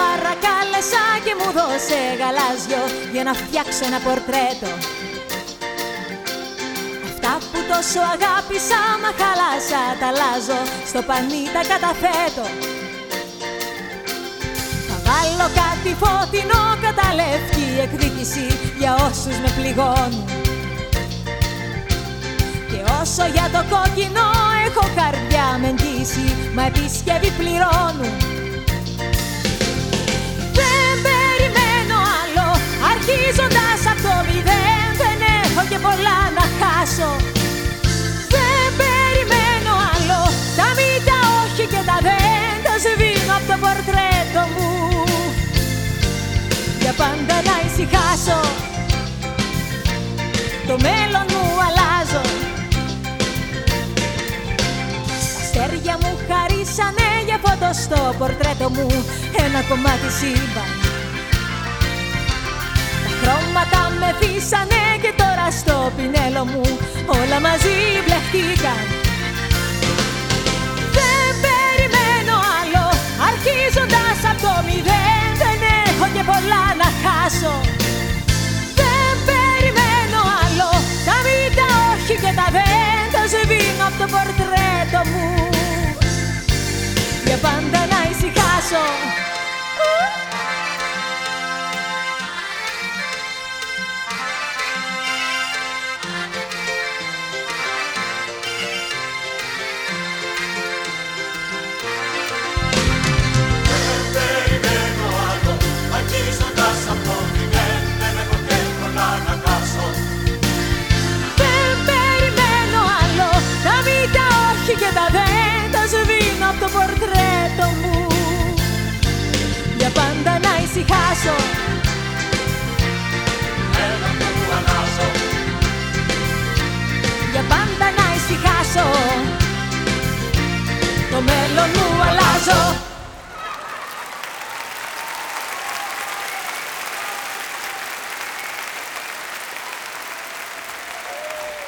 παρακάλεσα και μου δώσε γαλάζιο για να φτιάξω ένα πορτρέτο. Αυτά που τόσο αγάπησα μα χαλάσα τα αλλάζω στο πανί τα καταθέτω. Θα βάλω κάτι φωτεινό κατά λευκή εκδίκηση για όσους με πληγώνουν. Και όσο για το κόκκινο έχω καρδιά με εγγύηση Μα επισκευή πληρώνουν πάντα να ησυχάσω. Το μέλλον μου αλλάζω. Αστέρια μου χαρίσανε για φωτό στο πορτρέτο μου. Ένα κομμάτι σύμπαν. Τα χρώματα με φύσανε και τώρα στο πινέλο μου. Όλα μαζί μπλεχτήκαν Το πορτρέτο μου. Για πάντα να ησυχάσω.